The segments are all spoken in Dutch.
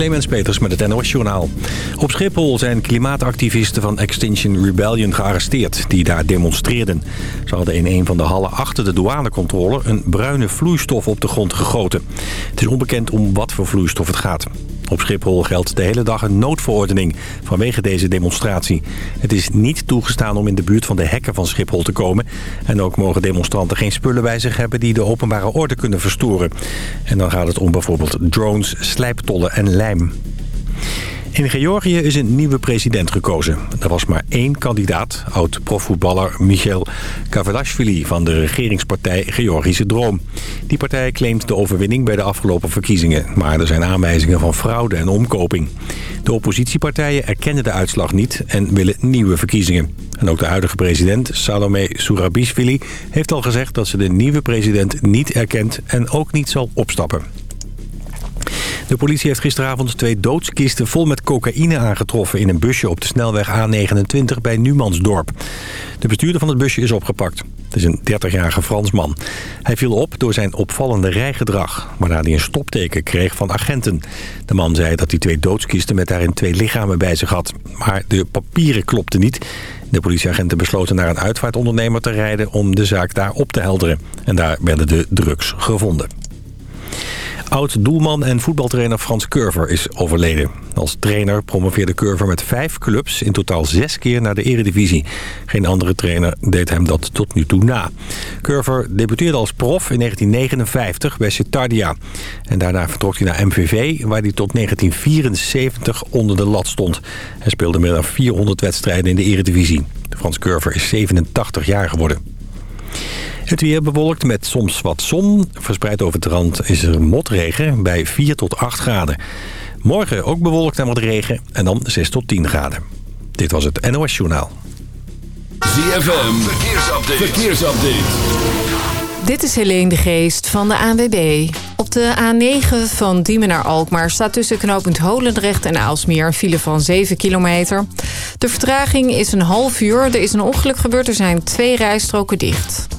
Clemens Peters met het NOS Journaal. Op Schiphol zijn klimaatactivisten van Extinction Rebellion gearresteerd... die daar demonstreerden. Ze hadden in een van de hallen achter de douanecontrole... een bruine vloeistof op de grond gegoten. Het is onbekend om wat voor vloeistof het gaat. Op Schiphol geldt de hele dag een noodverordening vanwege deze demonstratie. Het is niet toegestaan om in de buurt van de hekken van Schiphol te komen. En ook mogen demonstranten geen spullen bij zich hebben die de openbare orde kunnen verstoren. En dan gaat het om bijvoorbeeld drones, slijptollen en lijm. In Georgië is een nieuwe president gekozen. Er was maar één kandidaat, oud-profvoetballer Michael Kavelashvili van de regeringspartij Georgische Droom. Die partij claimt de overwinning bij de afgelopen verkiezingen, maar er zijn aanwijzingen van fraude en omkoping. De oppositiepartijen erkennen de uitslag niet en willen nieuwe verkiezingen. En ook de huidige president, Salome Sourabishvili, heeft al gezegd dat ze de nieuwe president niet erkent en ook niet zal opstappen. De politie heeft gisteravond twee doodskisten vol met cocaïne aangetroffen... in een busje op de snelweg A29 bij Numansdorp. De bestuurder van het busje is opgepakt. Het is een 30-jarige Fransman. Hij viel op door zijn opvallende rijgedrag... waarna hij een stopteken kreeg van agenten. De man zei dat hij twee doodskisten met daarin twee lichamen bij zich had. Maar de papieren klopten niet... De politieagenten besloten naar een uitvaartondernemer te rijden om de zaak daar op te helderen. En daar werden de drugs gevonden. Oud-doelman en voetbaltrainer Frans Curver is overleden. Als trainer promoveerde Curver met vijf clubs in totaal zes keer naar de eredivisie. Geen andere trainer deed hem dat tot nu toe na. Curver debuteerde als prof in 1959 bij Citardia. En daarna vertrok hij naar MVV, waar hij tot 1974 onder de lat stond. Hij speelde meer dan 400 wedstrijden in de eredivisie. Frans Curver is 87 jaar geworden. Het weer bewolkt met soms wat zon. Verspreid over het rand is er motregen bij 4 tot 8 graden. Morgen ook bewolkt en wat regen en dan 6 tot 10 graden. Dit was het NOS Journaal. ZFM, verkeersupdate. verkeersupdate. Dit is Helene de Geest van de ANWB. Op de A9 van Diemen naar Alkmaar staat tussen knooppunt Holendrecht en Aalsmeer een file van 7 kilometer. De vertraging is een half uur. Er is een ongeluk gebeurd. Er zijn twee rijstroken dicht.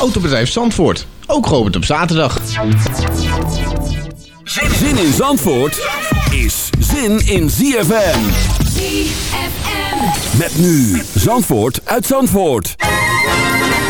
Autobedrijf Zandvoort. Ook geopend op zaterdag. Zin in Zandvoort is zin in ZFM. ZFM. Met nu Zandvoort uit Zandvoort.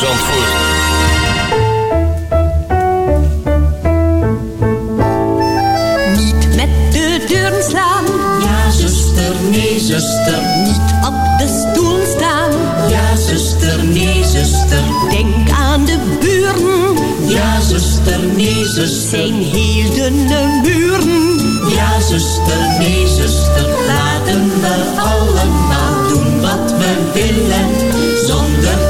Zandvoort. Niet met de deuren slaan. Ja, zuster, nee, zuster. Niet op de stoel staan. Ja, zuster, nee, zuster. Denk aan de buren. Ja, zuster, nee, zuster. Zijn heel dunne muren. Ja, zuster, nee, zuster. Laten we allemaal doen wat we willen. Zonder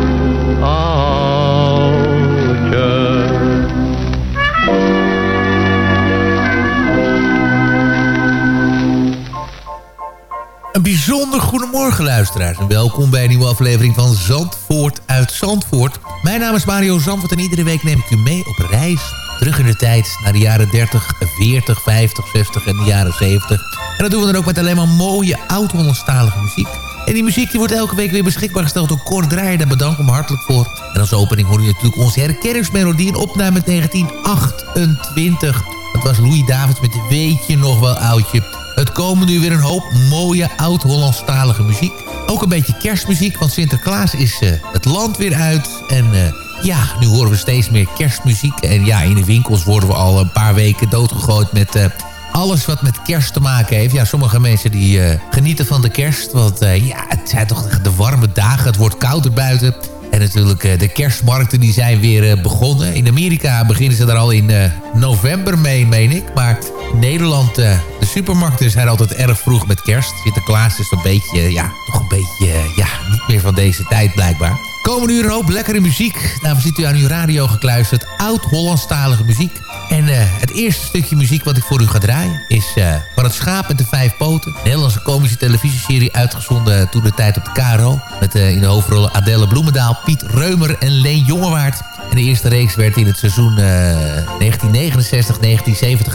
Een bijzonder goedemorgen luisteraars en welkom bij een nieuwe aflevering van Zandvoort uit Zandvoort. Mijn naam is Mario Zandvoort en iedere week neem ik u mee op reis. Terug in de tijd naar de jaren 30, 40, 50, 60 en de jaren 70. En dat doen we dan ook met alleen maar mooie oud-Hollandstalige muziek. En die muziek die wordt elke week weer beschikbaar gesteld door Cor Draaier. Daar bedank ik hem hartelijk voor. En als opening hoor je natuurlijk onze herkenningsmelodie. Een opname uit 1928. Dat was Louis Davids met Weet je nog wel oudje. Het komen nu weer een hoop mooie oud-Hollandstalige muziek. Ook een beetje kerstmuziek, want Sinterklaas is uh, het land weer uit. En uh, ja, nu horen we steeds meer kerstmuziek. En ja, in de winkels worden we al een paar weken doodgegooid met... Uh, alles wat met kerst te maken heeft. Ja, sommige mensen die genieten van de kerst. Want ja, het zijn toch de warme dagen. Het wordt kouder buiten. En natuurlijk uh, de kerstmarkten die zijn weer begonnen. In Amerika beginnen ze daar al in november mee, meen ik. Maar Nederland, de supermarkten zijn altijd erg vroeg met kerst. Sinterklaas is een beetje, ja, toch een beetje, ja, niet meer van deze tijd blijkbaar. Komende uur een hoop lekkere muziek. Daarvoor zit u aan uw radio gekluisterd. Oud-Hollandstalige muziek. En uh, het eerste stukje muziek wat ik voor u ga draaien... is uh, van het schaap met de vijf poten. Een Nederlandse komische televisieserie uitgezonden toen de tijd op de KRO. Met in de hoofdrollen Adelle Bloemendaal, Piet Reumer en Leen Jongewaard. En de eerste reeks werd in het seizoen 1969-1970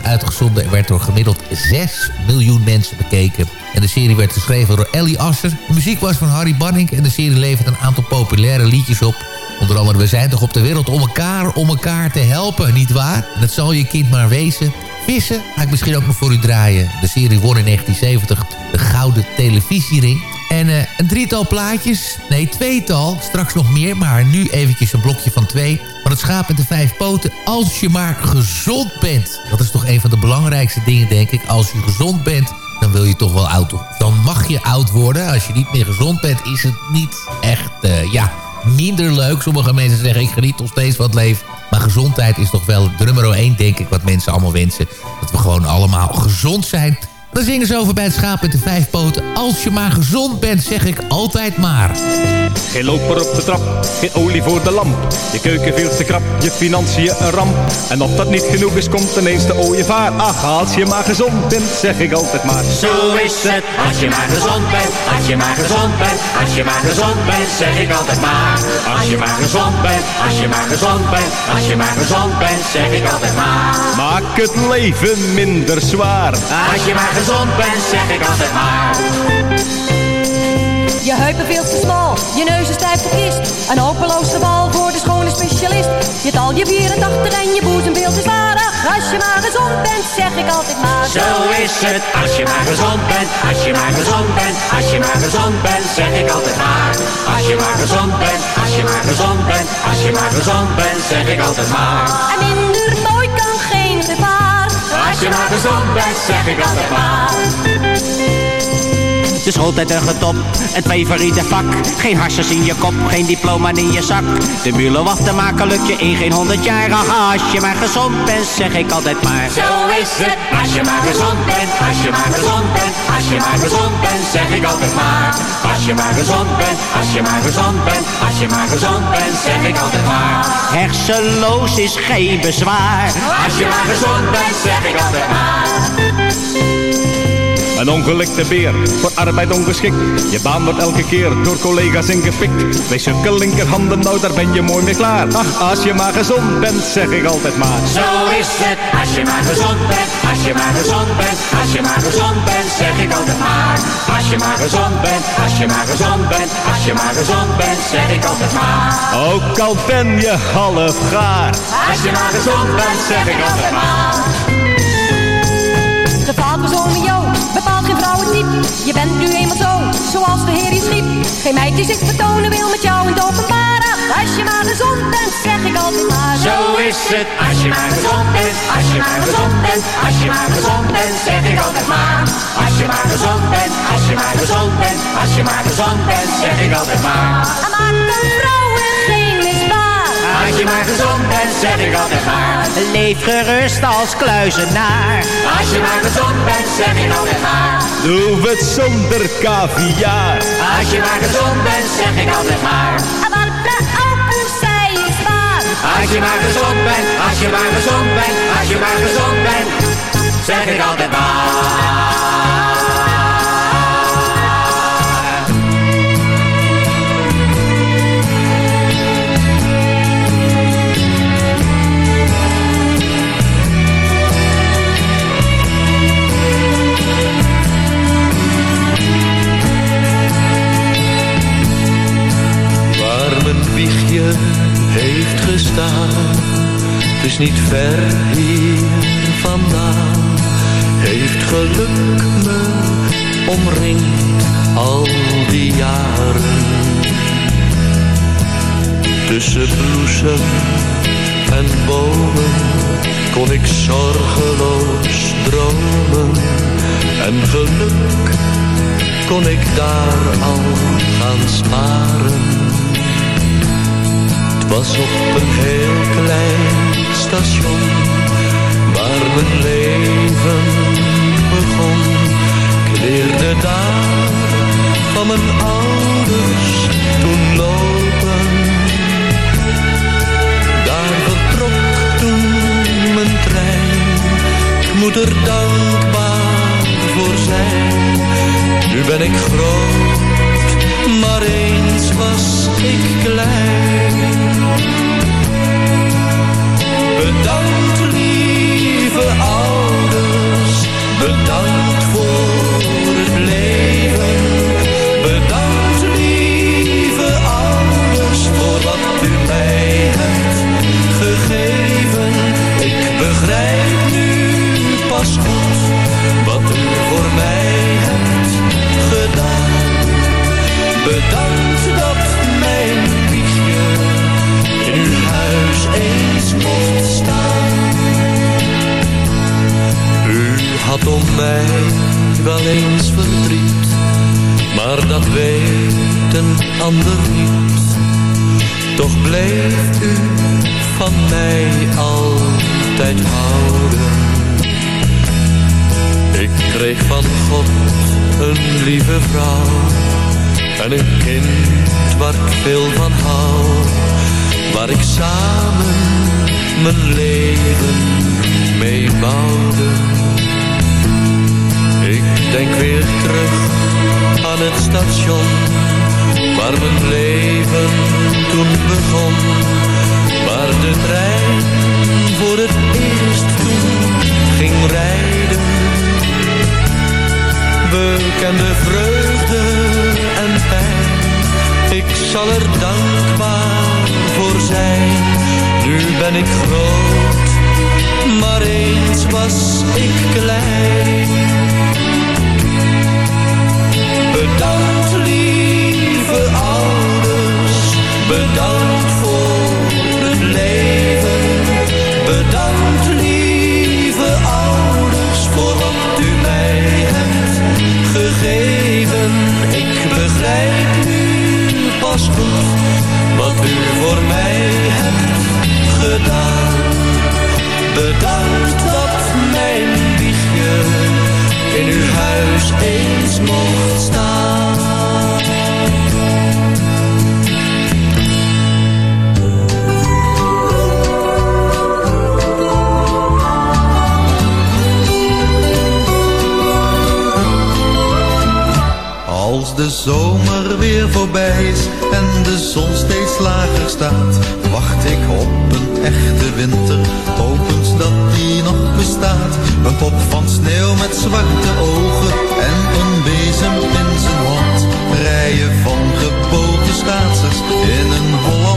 uitgezonden... en werd door gemiddeld 6 miljoen mensen bekeken. En de serie werd geschreven door Ellie Asser. De muziek was van Harry Banning en de serie levert een aantal populaire liedjes op... Onder andere, we zijn toch op de wereld om elkaar, om elkaar te helpen, niet waar? En dat zal je kind maar wezen. Vissen ga ik misschien ook nog voor u draaien. De serie won in 1970 de Gouden Televisiering. En uh, een drietal plaatjes, nee tweetal, straks nog meer, maar nu eventjes een blokje van twee. Van het schaap met de vijf poten, als je maar gezond bent. Dat is toch een van de belangrijkste dingen, denk ik. Als je gezond bent, dan wil je toch wel oud Dan mag je oud worden. Als je niet meer gezond bent, is het niet echt, uh, ja, minder leuk. Sommige mensen zeggen, ik geniet nog steeds het leven. Maar gezondheid is toch wel nummer één, denk ik, wat mensen allemaal wensen. Dat we gewoon allemaal gezond zijn. Dan zingen ze over bij het schaap met de vijf poten. Als je maar gezond bent, zeg ik altijd maar. Geen loper op de trap, geen olie voor de lamp. Je keuken veel te krap, je financiën een ramp. En of dat niet genoeg is, komt ineens de ooievaar. Ach, als je maar gezond bent, zeg ik altijd maar. Zo is het, als je maar gezond bent. Als je maar gezond bent, als je maar gezond bent, zeg ik altijd maar. Als je maar gezond bent, als je maar gezond bent. Als je maar gezond bent, zeg ik altijd maar. Maak het leven minder zwaar. Als je maar gezond bent, zeg ik altijd maar. Je heupen veel te smal, je neus is stijf verkist. Een hopeloos geval voor de schone specialist. Je tal je 84 en je boezem veel te zwaar. Als je maar gezond bent, zeg ik altijd maar. Zo is het, als je maar gezond bent. Als je maar gezond bent, als je maar gezond bent, zeg ik altijd maar. Als je maar gezond bent, als je maar gezond bent. Als je maar gezond bent, zeg ik altijd maar. En minder mooi kan geen gevaar. Als je maar gezond bent, zeg ik altijd maar. De schooltijd een getop, het favoriete vak. Geen harsers in je kop, geen diploma in je zak. De mulen wachten te maken lukt je in geen honderd jaar. Ach, als je maar gezond bent, zeg ik altijd maar. Zo is het, als je maar gezond bent. Als je maar gezond bent, als je maar gezond bent, zeg ik altijd maar. Als je maar gezond bent, als je maar gezond bent. Als je maar gezond bent, zeg ik altijd maar. Hersenloos is geen bezwaar. Als je maar gezond bent, zeg ik altijd maar. Een ongelikte beer, voor arbeid ongeschikt. Je baan wordt elke keer door collega's ingepikt. Twee zulke linkerhanden, nou daar ben je mooi mee klaar. Ach, als je maar gezond bent, zeg ik altijd maar. Zo is het, als je maar gezond bent. Als je maar gezond bent, als je maar gezond bent, zeg ik altijd maar. Als je maar gezond bent, als je maar gezond bent. Als je maar gezond bent, zeg ik altijd maar. Ook al ben je half gaar. Als je maar gezond bent, zeg ik altijd maar. Jou, bepaalt geen vrouwentype. Je bent nu eenmaal zo, zoals de Heer je schiep. Geen meid die zich vertonen wil met jou in het openbaar. Als je maar gezond bent, zeg ik altijd maar. Zo is het, als je maar gezond bent. Als je maar gezond bent, als je maar gezond bent, zeg ik altijd maar. Als je maar gezond bent, als je maar gezond bent. Als je maar gezond bent, zeg ik altijd maar. Als je maar gezond bent, zeg ik altijd maar. Leef gerust als kluizenaar. Als je maar gezond bent, zeg ik altijd maar. Doe het zonder caviar. Als je maar gezond bent, zeg ik altijd maar. Want de waar. Als je maar gezond bent, als je maar gezond bent, als je maar gezond bent, zeg ik altijd maar. Niet ver hier vandaan. Heeft geluk me omringd al die jaren. Tussen bloesem en bomen kon ik zorgeloos dromen. En geluk kon ik daar al gaan sparen. Was op een heel klein station waar mijn leven begon. Ik leerde daar van mijn ouders toen lopen. Daar vertrok toen mijn trein. Ik moet er dankbaar voor zijn. Nu ben ik groot, maar eens was ik klein. Bedankt lieve ouders, bedankt voor het leven. Bedankt lieve ouders voor wat u mij hebt gegeven. Ik begrijp nu pas goed wat u voor mij hebt gedaan. Mij wel eens verdriet, maar dat weet een ander niet. Toch bleef u van mij altijd houden. Ik kreeg van God een lieve vrouw en een kind waar ik veel van hou, waar ik samen mijn leven mee bouwde. Denk weer terug aan het station waar mijn leven toen begon, waar de trein voor het eerst toen ging rijden. We kenden vreugde en pijn, ik zal er dankbaar voor zijn. Nu ben ik groot, maar eens was ik klein. Bedankt lieve ouders, bedankt voor het leven. Bedankt lieve ouders voor wat u mij hebt gegeven. Ik begrijp nu pas goed wat u voor mij hebt gedaan. Bedankt in uw huis eens mocht staan. Als de zomer weer voorbij is en de zon steeds lager staat, wacht ik op een echte winter, hopens dat die nog bestaat. Een pop van sneeuw met zwarte ogen en een bezem in zijn hand. Rijen van gebogen schaatsers in een Hollands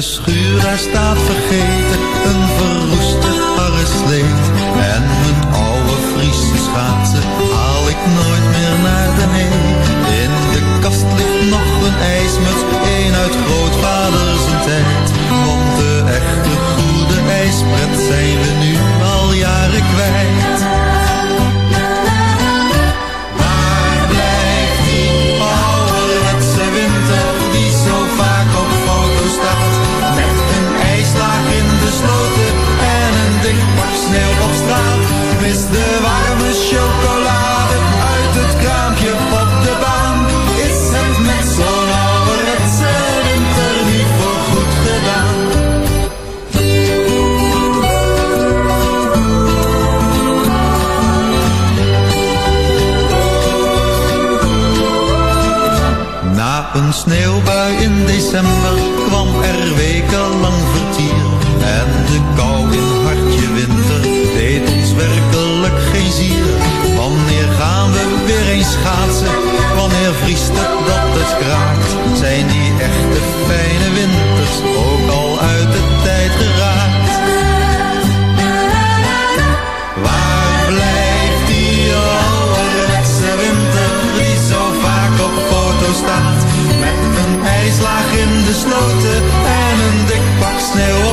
de schuur daar staat vergeten een verroeste arresleet. En mijn oude Friese schaatsen haal ik nooit meer naar beneden. In de kast ligt nog een ijsmuts, een uit grootvader zijn tijd. Want de echte goede ijspret zijn een sneeuwbui in december kwam er wekenlang vertier. En de kou in hartje winter deed ons werkelijk geen zier. Wanneer gaan we weer eens schaatsen? Wanneer vriest het dat het kraakt? Zijn die echte fijne winters in de sloten en een dik pak sneeuw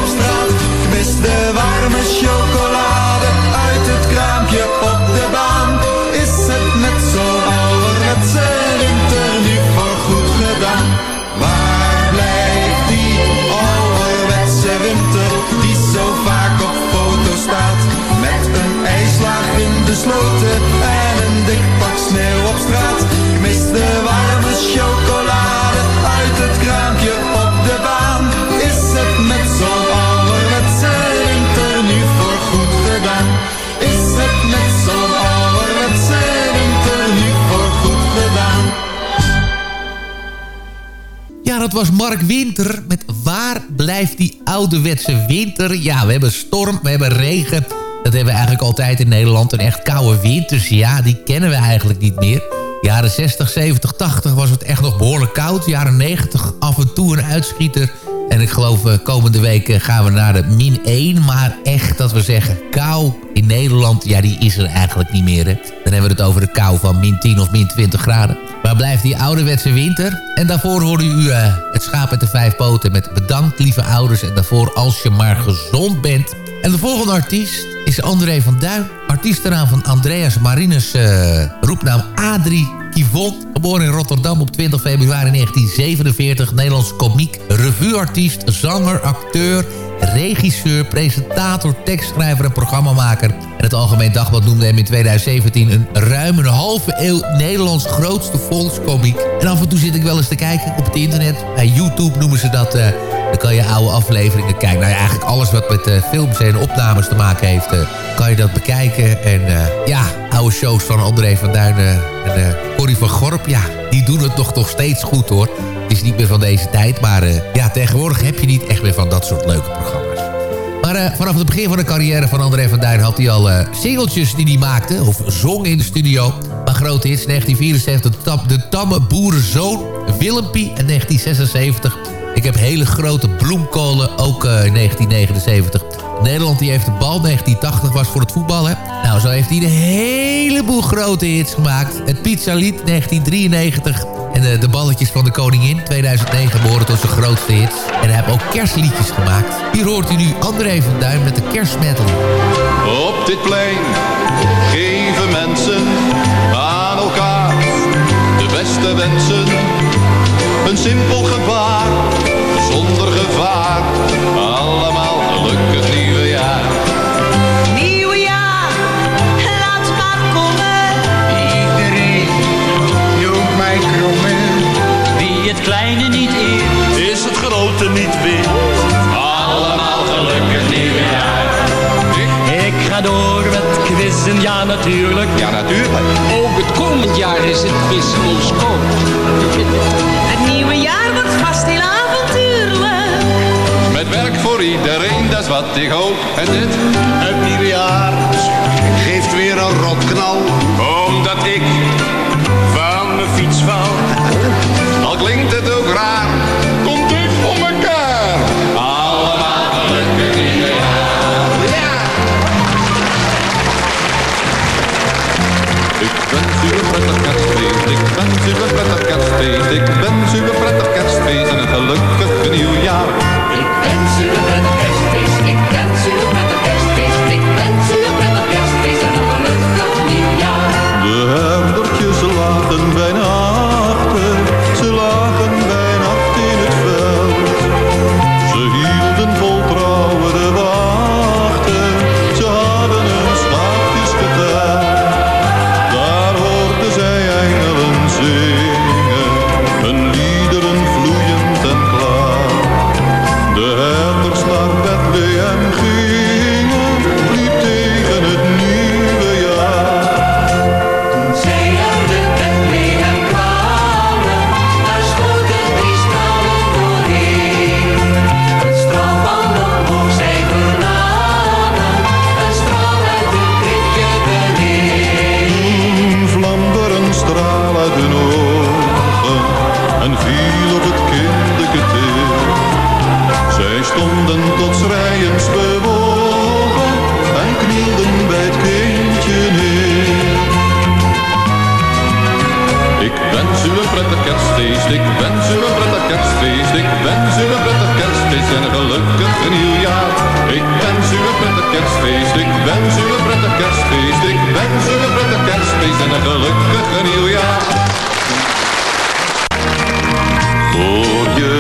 dat was Mark Winter met Waar blijft die ouderwetse winter? Ja, we hebben storm, we hebben regen. Dat hebben we eigenlijk altijd in Nederland. Een echt koude winters, ja, die kennen we eigenlijk niet meer. Jaren 60, 70, 80 was het echt nog behoorlijk koud. Jaren 90 af en toe een uitschieter. En ik geloof uh, komende week uh, gaan we naar de min 1. Maar echt dat we zeggen kou in Nederland, ja die is er eigenlijk niet meer. Dan hebben we het over de kou van min 10 of min 20 graden. Waar blijft die ouderwetse winter? En daarvoor hoorde u uh, het schaap met de vijf poten met bedankt lieve ouders. En daarvoor als je maar gezond bent. En de volgende artiest is André van Duin. Artiestenaam van Andreas Marinus, uh, roepnaam Adrie Kivon. Geboren in Rotterdam op 20 februari 1947. Nederlands komiek, revueartiest, zanger, acteur regisseur, presentator, tekstschrijver en programmamaker. En het Algemeen Dagblad noemde hem in 2017 een ruim een halve eeuw Nederlands grootste volkskomiek. En af en toe zit ik wel eens te kijken op het internet. Bij YouTube noemen ze dat... Uh, dan kan je oude afleveringen kijken. Nou ja, eigenlijk alles wat met uh, films en opnames te maken heeft... Uh, kan je dat bekijken. En ja, oude shows van André van Duinen en Corrie van Gorp... ja, die doen het toch nog steeds goed hoor. Het is niet meer van deze tijd, maar uh, ja, tegenwoordig heb je niet echt meer van dat soort leuke programma's. Maar uh, vanaf het begin van de carrière van André van Duin had hij al uh, singeltjes die hij maakte, of zong in de studio. Maar grote hits, 1974, de, tam, de tamme boerenzoon, Willempie en 1976. Ik heb hele grote bloemkolen, ook in 1979. Nederland die heeft de bal, 1980 was voor het voetbal, hè. Nou, zo heeft hij een heleboel grote hits gemaakt. Het Pizzalied, 1993... En de, de, balletjes van de koningin 2009 behoren tot zijn grootste hits. En hij heeft ook kerstliedjes gemaakt. Hier hoort u nu André van Duin met de kerstmedley. Op dit plein geven mensen aan elkaar de beste wensen. Een simpel gebaar, zonder gevaar. Quizzen, ja natuurlijk. Ja natuurlijk. Ook het komend jaar is het quiz ons. Het nieuwe jaar wordt vast heel avontuurlijk. Met werk voor iedereen, dat is wat ik hoop. En dit? Het nieuwe jaar geeft weer een rotknal. Omdat ik van mijn fiets val. Al klinkt het ook raar, kerstfeest, ik wens u een prettig kerstfeest en een gelukkig nieuwjaar. Ik wens u een prettig kerstfeest, een gelukkig nieuwjaar. Ik wens u een prettig kerstfeest, ik wens u een prettig kerstfeest, ik wens u een prettig kerstfeest en een gelukkig nieuwjaar. Je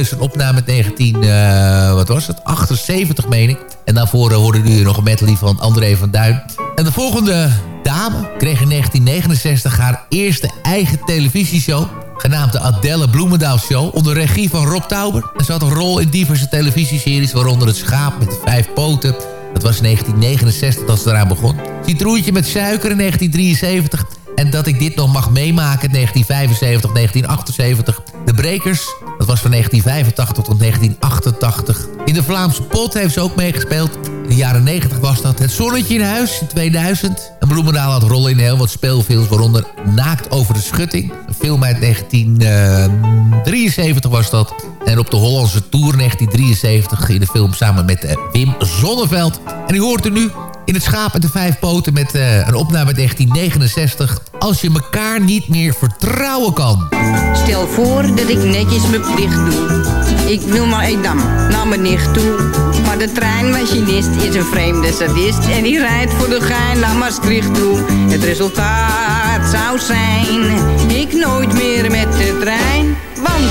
in een opname uit 19, eh, wat was het, 78 meen ik. En daarvoor uh, hoorden jullie nog een medley van André van Duin. En de volgende dame kreeg in 1969 haar eerste eigen televisieshow genaamd de Adelle Bloemendaal Show... onder regie van Rob Tauber. En ze had een rol in diverse televisieseries... waaronder Het Schaap met de Vijf Poten... Dat was in 1969 dat ze eraan begon. Citroentje met suiker in 1973... En dat ik dit nog mag meemaken in 1975, 1978. De Brekers, dat was van 1985 tot 1988. In de Vlaamse pot heeft ze ook meegespeeld. In de jaren 90 was dat Het Zonnetje in Huis in 2000. En Bloemendaal had rollen in heel wat speelfilms... waaronder Naakt over de Schutting. Een film uit 1973 was dat. En op de Hollandse Tour 1973 in de film samen met uh, Wim Zonneveld. En u hoort er nu in het schaap en de vijf poten met uh, een opname uit 1969. Als je elkaar niet meer vertrouwen kan. Stel voor dat ik netjes mijn plicht doe. Ik wil naar Edam, naar mijn nicht toe. Maar de treinmachinist is een vreemde sadist. En die rijdt voor de gein naar Maastricht toe. Het resultaat zou zijn, ik nooit meer met de trein. Want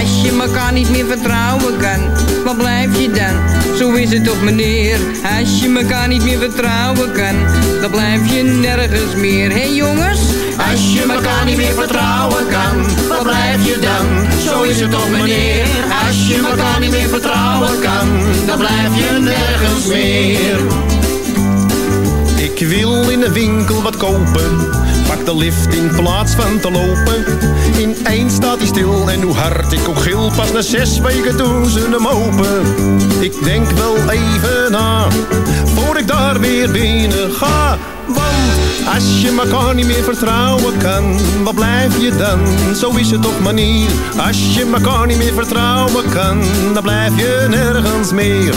als je elkaar niet meer vertrouwen kan, waar blijf je dan? Zo is het toch meneer, als je elkaar niet meer vertrouwen kan, dan blijf je nergens meer. Hé hey jongens? Als je elkaar niet meer vertrouwen kan, waar blijf je dan? Zo is het toch meneer, als je elkaar niet meer vertrouwen kan, dan blijf je nergens meer. Ik wil in de winkel wat kopen, pak de lift in plaats van te lopen. Ineens staat hij stil en hoe hard ik ook gil, pas na zes weken doen ze hem open. Ik denk wel even na, voor ik daar weer binnen ga. Want als je elkaar niet meer vertrouwen kan, wat blijf je dan? Zo is het toch manier. Als je elkaar niet meer vertrouwen kan, dan blijf je nergens meer.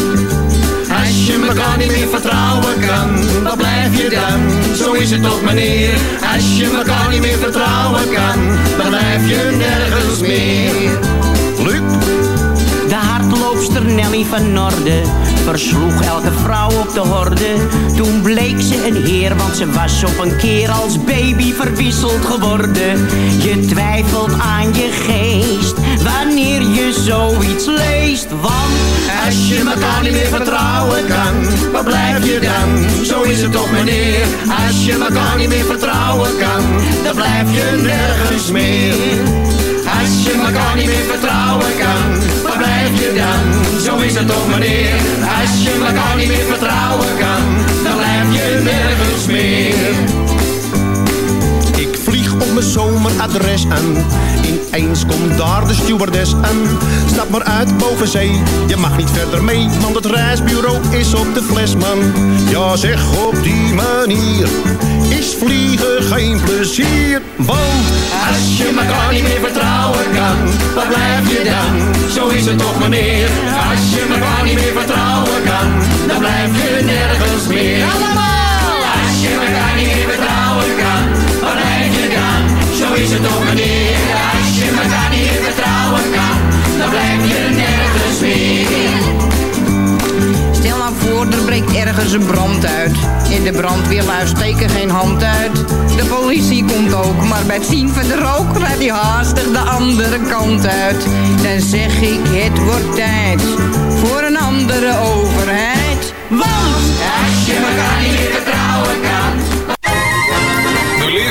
Als je elkaar niet meer vertrouwen kan, wat blijf je dan? Zo is het toch meneer. Als je elkaar niet meer vertrouwen kan, dan blijf je nergens meer. Luc? De hardloopster Nelly van Norde versloeg elke vrouw op de horde. Toen bleek ze een heer, want ze was op een keer als baby verwisseld geworden. Je twijfelt aan je geest, wanneer je zoiets leest. Want als je elkaar niet meer vertrouwen kan, waar blijf je dan? Zo is het toch meneer, als je elkaar niet meer vertrouwen kan, dan blijf je nergens meer. Als je elkaar niet meer vertrouwen kan, waar blijf je dan? Zo is het toch meneer, als je elkaar niet meer vertrouwen kan, dan blijf je nergens meer. Op mijn zomeradres aan. Ineens komt daar de stewardess aan. Stap maar uit boven zee, je mag niet verder mee, want het reisbureau is op de fles, man. Ja, zeg op die manier is vliegen geen plezier. Want als je elkaar niet meer vertrouwen kan, waar blijf je dan? Zo is het toch meneer, als je elkaar niet meer vertrouwen kan, dan blijf je nergens meer. Allemaal! Als je elkaar niet Zo is het toch meneer, als je elkaar niet vertrouwen kan, dan blijf je nergens meer. Stel nou voor, er breekt ergens een brand uit. In de brandweerluis steken geen hand uit. De politie komt ook, maar bij het zien van de rook rijdt hij haastig de andere kant uit. Dan zeg ik, het wordt tijd voor een andere overheid.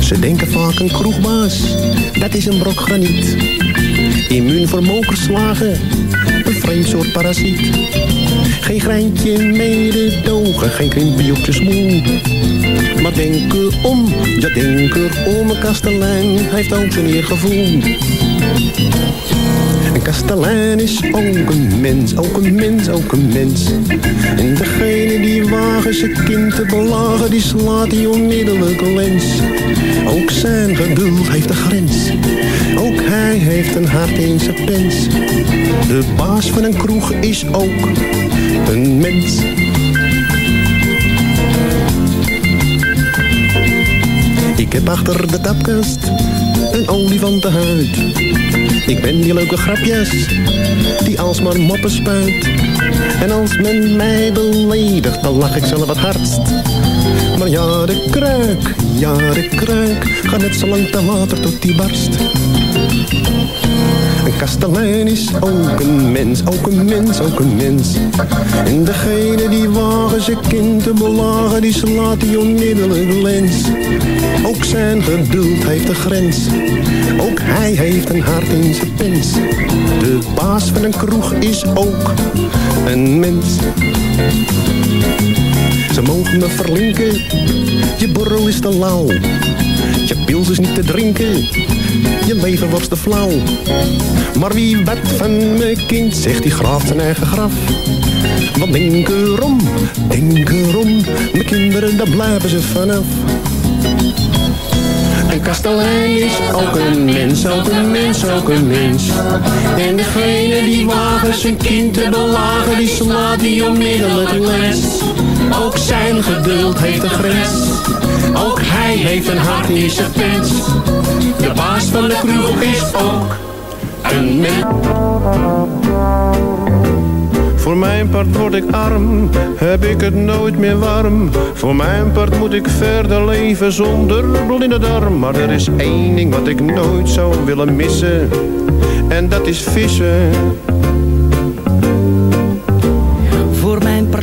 Ze denken vaak een kroegbaas, dat is een brok graniet. Immuunvermogenslagen, een vreemd soort parasiet. Geen greintje mededogen, geen krimpje op je smoel. Maar denk erom, ja denk erom, een kastelein heeft ook zijn eergevoel. Een kastelein is ook een mens, ook een mens, ook een mens. En degene die wagen zijn kind te belagen, die slaat die onmiddellijk lens. Ook zijn geduld heeft een grens, ook hij heeft een hart in zijn pens. De baas van een kroeg is ook een mens. Heb achter de tapkast een olifantenhuid. Ik ben die leuke grapjes die alsmaar moppen spuit. En als men mij beledigt, dan lach ik zelf het hardst. Maar ja, de kruik, ja, de kruik gaat net zo lang te water tot die barst. Een kastelein is ook een mens, ook een mens, ook een mens. En degene die wagen zijn kind te belagen, die slaat die onmiddellijk lens. Ook zijn geduld heeft een grens, ook hij heeft een hart in zijn pens. De baas van een kroeg is ook een mens. Ze mogen me verlinken, je borrel is te lauw. Je pils is niet te drinken, je leven was te flauw. Maar wie wat van mijn kind zegt, die graaft zijn eigen graf. Want denk erom, denk erom, mijn kinderen, daar blijven ze vanaf. Een kastelein is ook een mens, ook een mens, ook een mens. En degene die wagen zijn kind te belagen, die slaat die onmiddellijk lens. Ook zijn geduld heeft een grens, ook hij heeft een hart in zijn pens. Baas van de kroeg is ook een mens. Voor mijn part word ik arm, heb ik het nooit meer warm. Voor mijn part moet ik verder leven zonder blinde darm. Maar er is één ding wat ik nooit zou willen missen. En dat is vissen.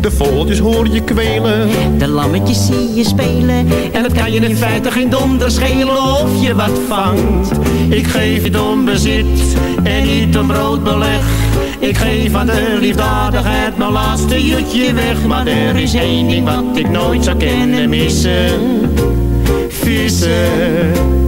De vogeltjes hoor je kwelen. De lammetjes zie je spelen. En het kan je in feite geen donder schelen of je wat vangt. Ik geef je om bezit en niet om brood beleg. Ik geef aan de liefdadigheid mijn laatste jutje weg. Maar er is één ding wat ik nooit zou kennen missen. Vissen.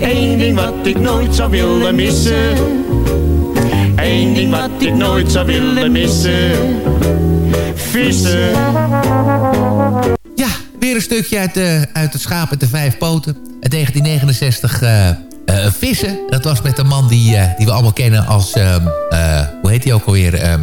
Eén ding wat ik nooit zou willen missen. Eén ding wat ik nooit zou willen missen. Vissen. Ja, weer een stukje uit, de, uit het schaap met de vijf poten. Uit 1969 eh, eh, Vissen. Dat was met een man die, eh, die we allemaal kennen als... ehm, eh, hoe heet hij ook alweer? Ehm,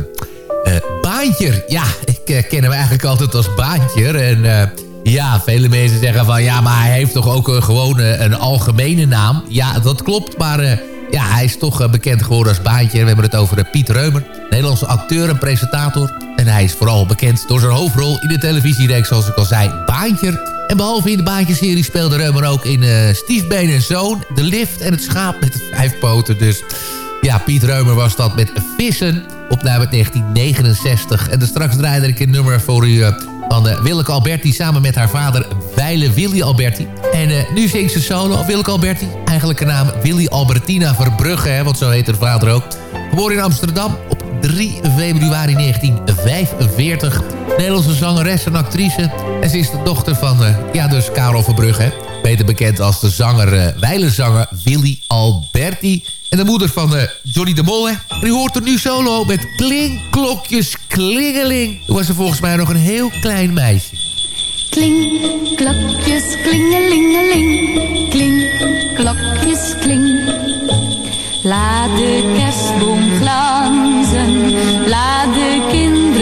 eh, Baantjer. Ja, ik eh, ken hem eigenlijk altijd als Baantjer. En eh, ja, vele mensen zeggen van... Ja, maar hij heeft toch ook een, gewoon eh, een algemene naam? Ja, dat klopt, maar... eh, ja, hij is toch eh, bekend geworden als Baantje. We hebben het over eh, Piet Reumer. Nederlandse acteur en presentator. En hij is vooral bekend door zijn hoofdrol in de televisiereeks, zoals ik al zei, Baantje. En behalve in de Baantje-serie speelde Reumer ook in uh, Stiefbeen en Zoon... De Lift en het Schaap met vijf poten. Dus ja, Piet Reumer was dat met Vissen, opname 1969. En dan straks draaide ik een nummer voor u... van uh, Willeke Alberti samen met haar vader Weile Willy Alberti. En uh, nu zingt ze solo, Willeke Alberti. Eigenlijk een naam Willy Albertina Verbrugge, hè, want zo heet haar vader ook. Geboren in Amsterdam op 3 februari 1945. Nederlandse zangeres en actrice. En ze is de dochter van, uh, ja dus Karel Verbrugge. Beter bekend als de zanger, uh, wijlenzanger Willy Alberti. En de moeder van uh, Johnny de Mol. Hè. U hoort er nu solo met klinkklokjes klingeling. Toen was ze volgens mij nog een heel klein meisje. Klink, klokjes, klingelingeling. Klink, klokjes, kling. Laat de kerstboom glanzen. Laat de kinderen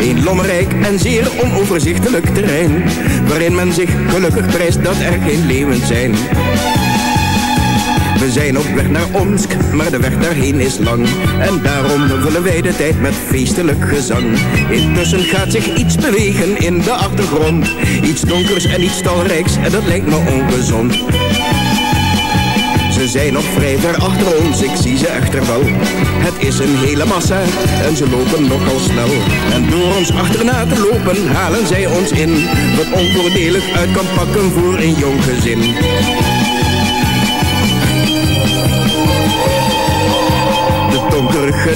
Een lommerrijk en zeer onoverzichtelijk terrein. Waarin men zich gelukkig prijst dat er geen leeuwen zijn. We zijn op weg naar Omsk, maar de weg daarheen is lang. En daarom vullen wij de tijd met feestelijk gezang. Intussen gaat zich iets bewegen in de achtergrond. Iets donkers en iets talrijks, en dat lijkt me ongezond. Ze zijn nog vrij ver achter ons, ik zie ze echter wel. Het is een hele massa en ze lopen nogal snel. En door ons achterna te lopen halen zij ons in. Wat onvoordelig uit kan pakken voor een jong gezin.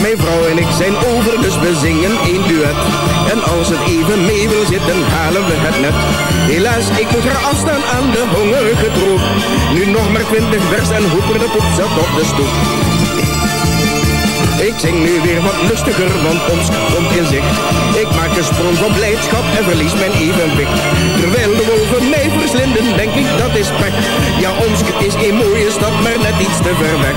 Mijn vrouw en ik zijn over, dus we zingen één duet. En als het even mee wil zitten, halen we het net. Helaas, ik moet haar afstaan aan de hongerige troep. Nu nog maar twintig vers en hoeper de poep zat op de stoep. Ik zing nu weer wat lustiger, want ons komt in zicht. Ik maak een sprong van blijdschap en verlies mijn evenwicht. Terwijl de wolven mij verslinden, denk ik dat is pech. Ja, ons is een mooie stad, maar net iets te ver weg.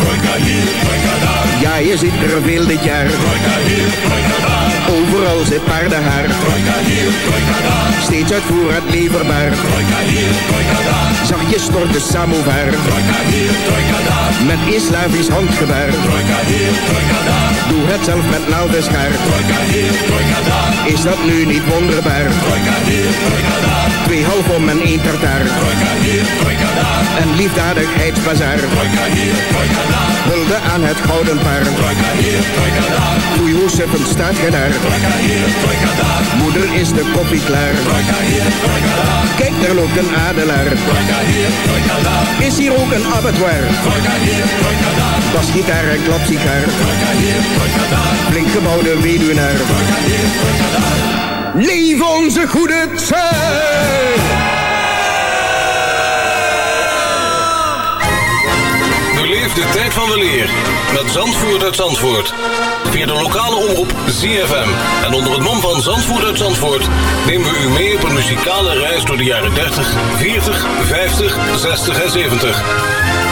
Trojka hier, trojka daar. Ja, je ziet er veel dit jaar. Trojka hier, trojka daar. Overal zit paardenhaar. Trojka hier, trojka daar. Steeds uitvoer het leverbaar. Trojka hier, trojka. Zag je stort de samovar. Trojka hier, trojka. Met een Slavisch handgebaar. Hier. Doe het zelf met hier, trojka daar. Is dat nu niet wonderbaar? Twee half om en één tartaar. Trojka hier, trojka daar. En liefdadigheidsbazaar. Hulde aan het gouden paar. Trojka hier, trojka daar. Oei, hoe sippend staat ge daar? Moeder is de koffie klaar. Kijk, daar loopt een adelaar. Is hier ook een abattoir? Daar. Basgitaar en klapsigaar. Trojka hier, trojka daar. Flink gebouwde weduwnaar. Leef onze goede tijd! Beleef de tijd van weleer met Zandvoort uit Zandvoort. Via de lokale omroep ZFM. En onder het mom van Zandvoort uit Zandvoort nemen we u mee op een muzikale reis door de jaren 30, 40, 50, 60 en 70.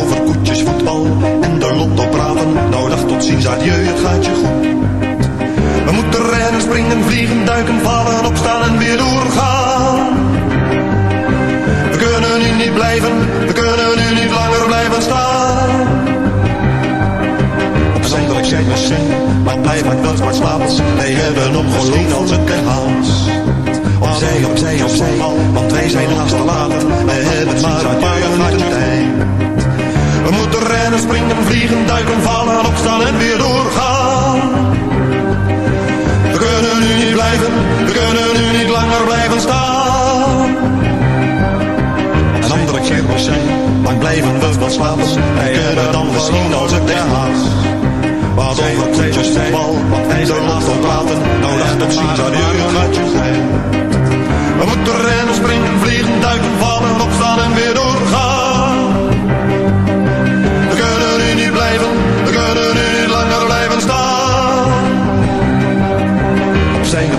Over koetjes, voetbal en de lotto praten. Nou tot ziens, adieu, het gaat je goed. We moeten rennen, springen, vliegen, duiken, vallen, opstaan en weer doorgaan. We kunnen nu niet blijven, we kunnen nu niet langer blijven staan. Opzettelijk zijn we zin, maar blijf maar wel maar slapen. Wij hebben misschien als het haast. Opzij, opzij, opzij, want wij zijn haast te. We hebben maar een paar gaatjes tijd. We moeten rennen, springen, vliegen, duiken, vallen, opstaan en weer doorgaan. We kunnen nu niet blijven, we kunnen nu niet langer blijven staan. Een andere keer was zijn, lang blijven we wel slapen. Wij kunnen dan misschien als het echt haast. Wat over tweetjes voetbal, want wij zijn naast ons praten. Nou dacht tot ziens, adieu, een gaatje zijn. We moeten rennen, springen, vliegen, duiken, vallen, opstaan en weer doorgaan.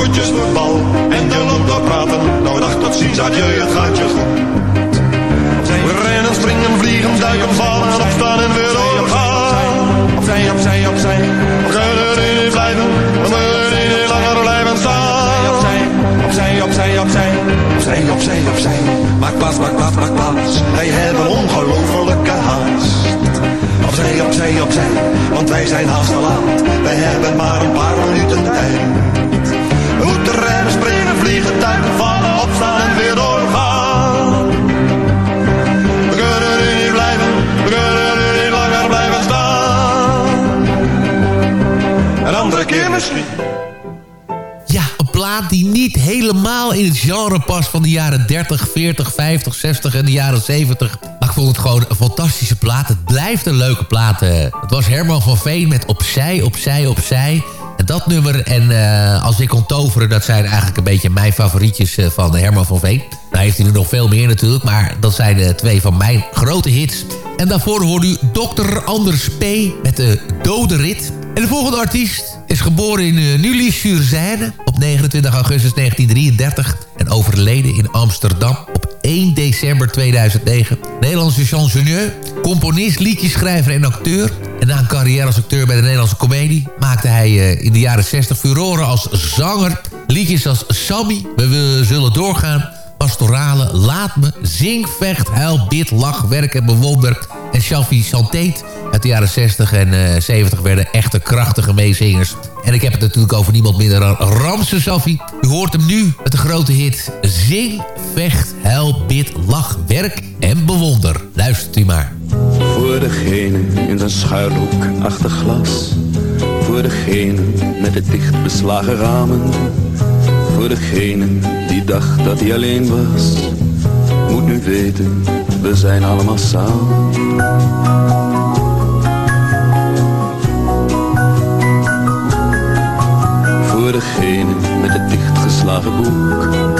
Wat over koetjes, voetbal en de lotto praten. Nou dag tot ziens, adieu, het gaat je goed. We rennen, springen, vliegen, duiken, vallen, opstaan en weer doorgaan. Opzij, opzij, opzij, we kunnen nu niet blijven, we kunnen nu niet langer blijven staan. Opzij, opzij, opzij, opzij, opzij, opzij, opzij. Maak plaats, maak plaats, maak plaats. Wij hebben ongelofelijke haast. Opzij, opzij, opzij, want wij zijn haast te laat. Wij hebben maar een paar minuten tijd. Moeten rennen, springen, vliegen, duiken, vallen, opstaan en weer doorgaan. We kunnen nu niet blijven, we kunnen nu niet langer blijven staan. Een andere keer misschien. Ja, een plaat die niet helemaal in het genre past van de jaren 30, 40, 50, 60 en de jaren 70. Maar ik vond het gewoon een fantastische plaat. Het blijft een leuke plaat. eh. Het was Herman van Veen met Opzij, Opzij, Opzij. Dat nummer en eh, Als ik kon toveren... dat zijn eigenlijk een beetje mijn favorietjes eh, van Herman van Veen. Nou heeft hij er nog veel meer natuurlijk... maar dat zijn de twee van mijn grote hits. En daarvoor hoorde u Dr. Anders P. met de Dode Rit. En de volgende artiest is geboren in uh, Nully-sur-Seine... op 29 augustus 1933... en overleden in Amsterdam 1 december 2009. Nederlandse chansonnier, componist, liedjeschrijver en acteur. En na een carrière als acteur bij de Nederlandse Comedie... maakte hij uh, in de jaren 60 furoren als zanger. Liedjes als Sammy, We, Zullen Doorgaan... Pastorale, Laat Me, Zing, Vecht, Huil, Bid, Lach, Werk en Bewonder... en Shafi Santeet uit de jaren 60 en uh, 70 werden echte krachtige meezingers. En ik heb het natuurlijk over niemand minder dan Ramse Safi. U hoort hem nu met de grote hit Zing, Vecht, Huil, Bid, Lach, Werk en Bewonder. Luistert u maar. Voor degene in zijn schuilhoek achter glas. Voor degene met de dicht beslagen ramen. Voor degene die dacht dat hij alleen was. Moet nu weten, we zijn allemaal samen. Voor degene met het dichtgeslagen boek.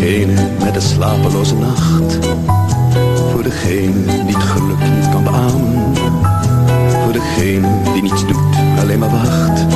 Degene met de slapeloze nacht. Voor degene die het geluk niet kan beamen. Voor degene die niets doet, alleen maar wacht.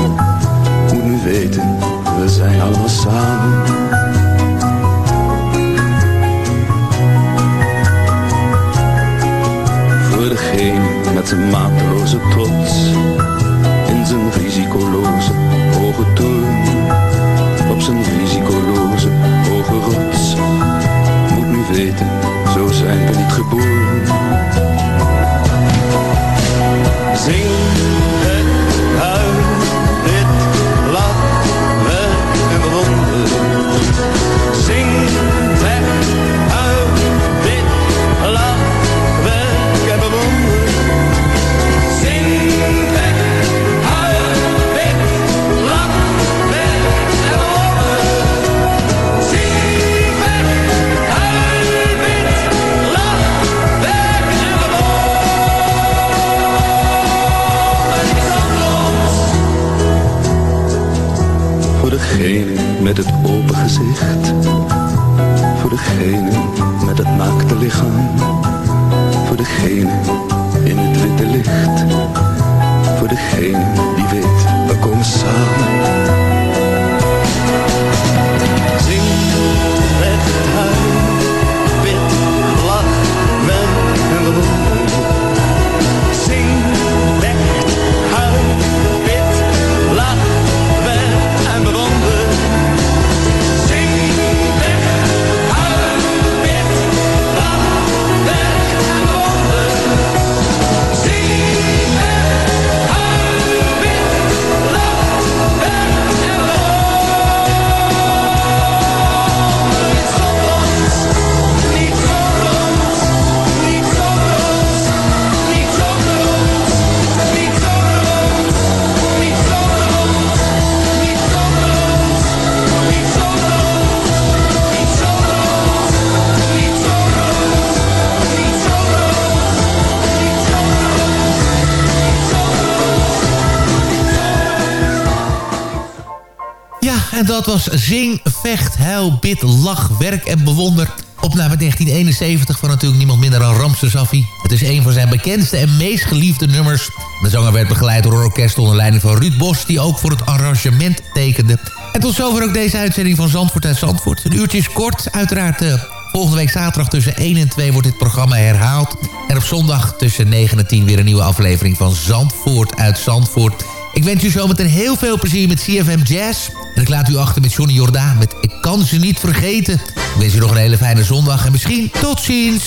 Dat was Zing, Vecht, Huil, Bid, Lach, Werk en Bewonder. Opname 1971 van natuurlijk niemand minder dan Ramses Affi. Het is een van zijn bekendste en meest geliefde nummers. De zanger werd begeleid door een orkest onder leiding van Ruud Bos... die ook voor het arrangement tekende. En tot zover ook deze uitzending van Zandvoort uit Zandvoort. Een uurtje is kort, uiteraard... eh, Volgende week zaterdag tussen 1 en 2 wordt dit programma herhaald. En op zondag tussen 9 en 10 weer een nieuwe aflevering van Zandvoort uit Zandvoort. Ik wens u zometeen heel veel plezier met CFM Jazz. En ik laat u achter met Johnny Jordaan met Ik kan ze niet vergeten. Ik wens u nog een hele fijne zondag en misschien tot ziens.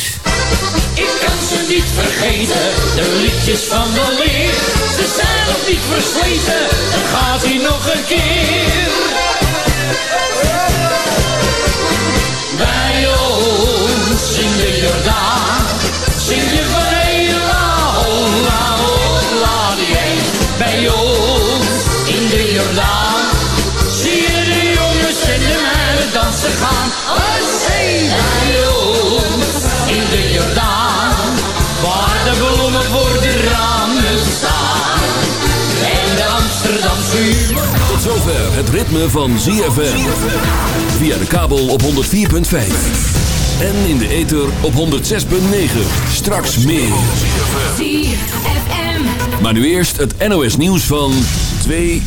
Ik kan ze niet vergeten, de liedjes van de leer. Ze zijn nog niet versleten, dan gaat hij nog een keer. Bij ons in de Jordaan, zing dansen gaan. Zee, bij ons in de Jordaan, waar de bloemen voor de ramen staan. En de Amsterdamse humor. Tot zover het ritme van ZFM. Via de kabel op 104.5. En in de ether op 106.9. Straks meer. Maar nu eerst het NOS nieuws van 2 uur.